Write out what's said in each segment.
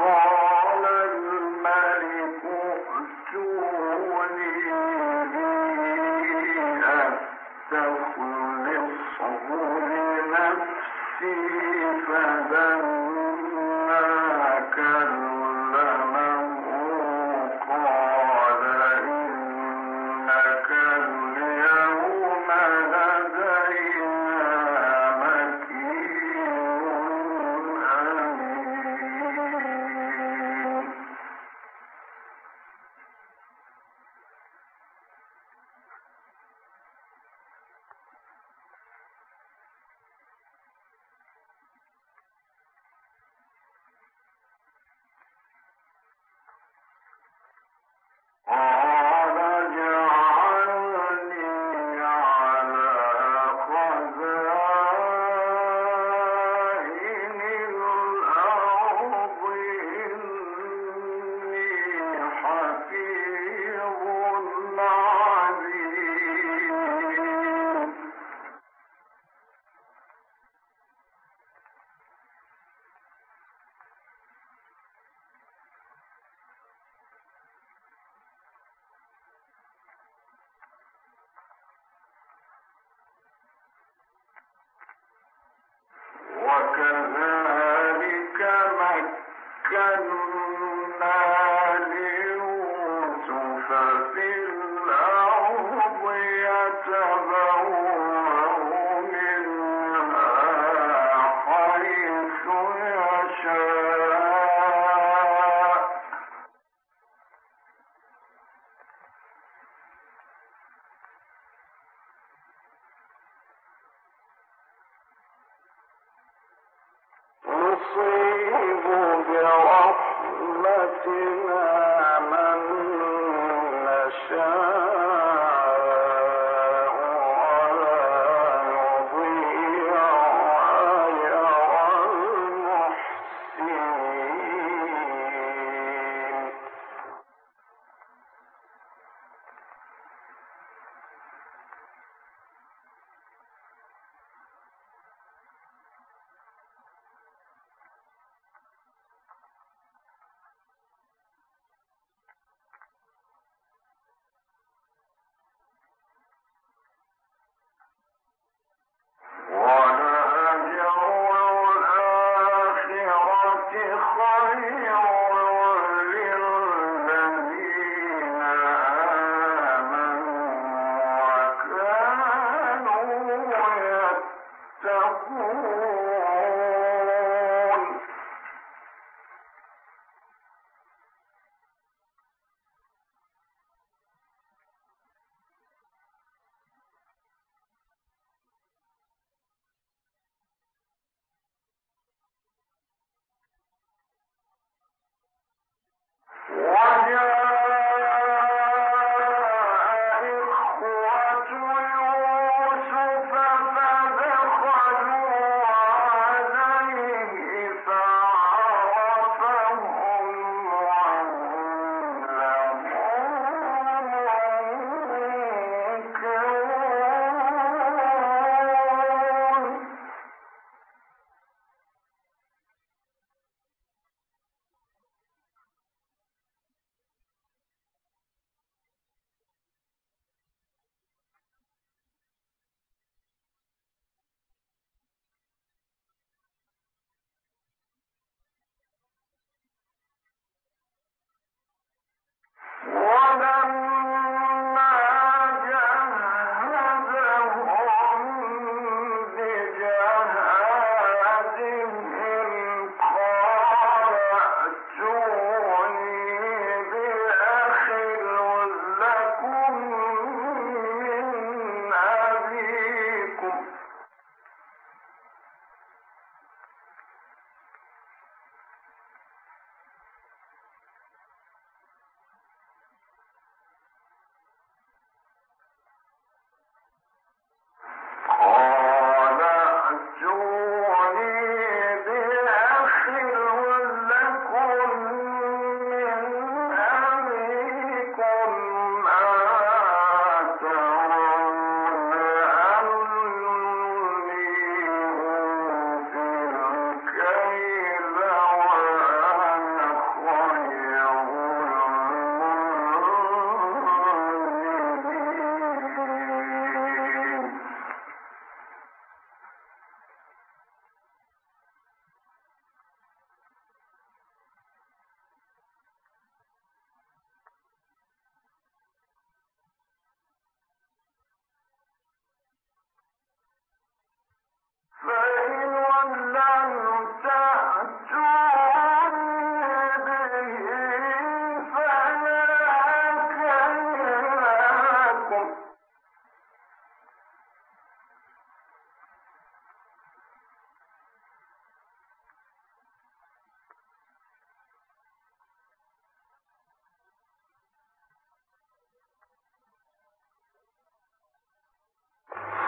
wall وكذلك مكنا in Roger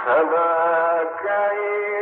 فما كيف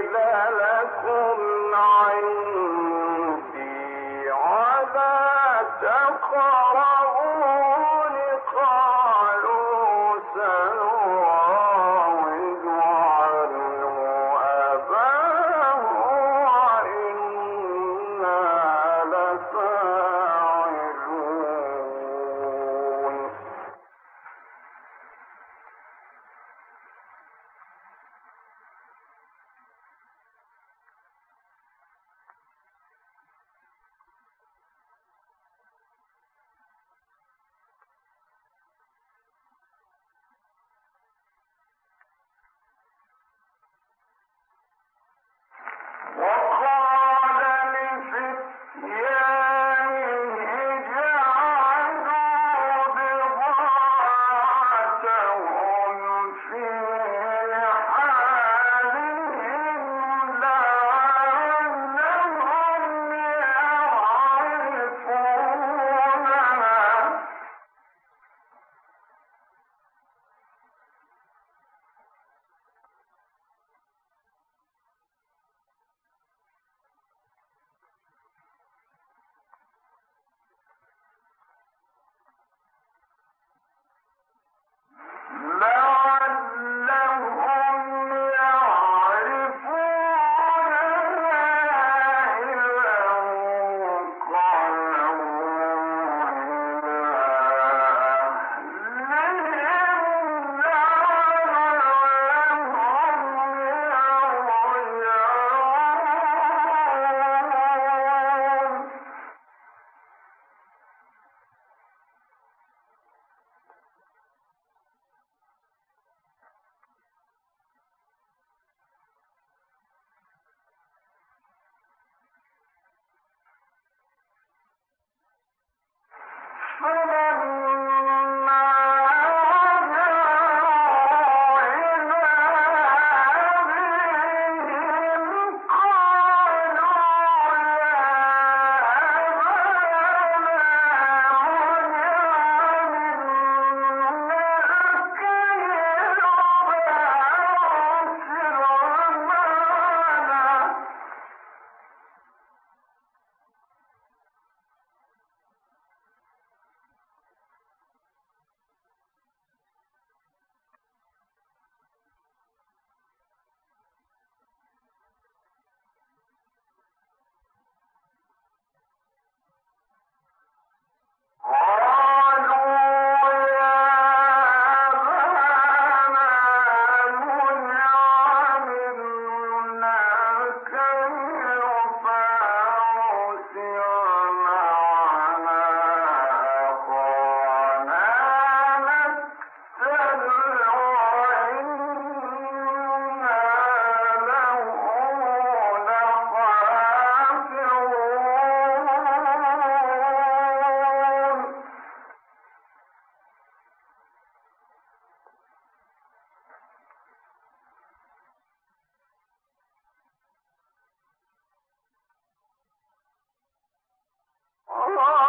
Allah.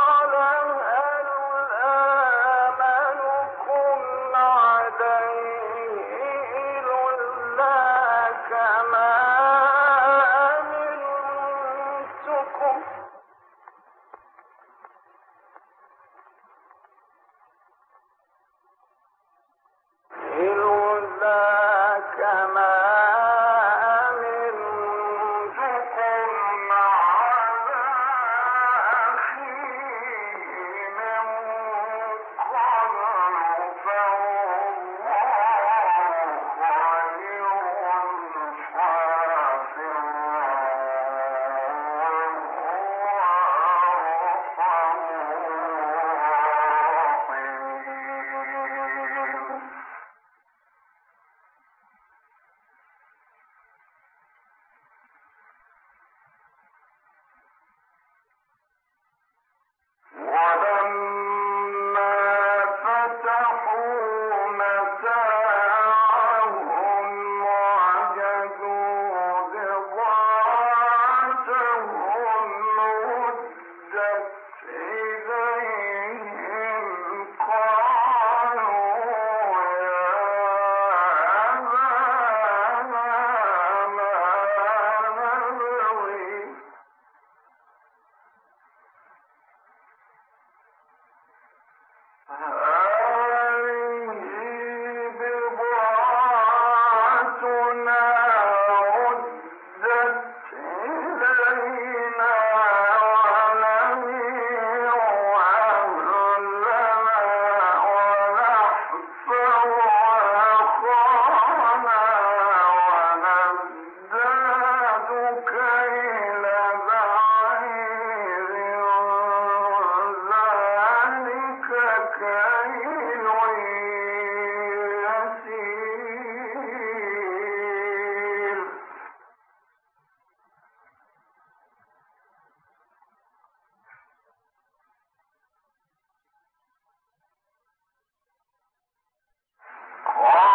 Oh!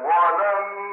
ولن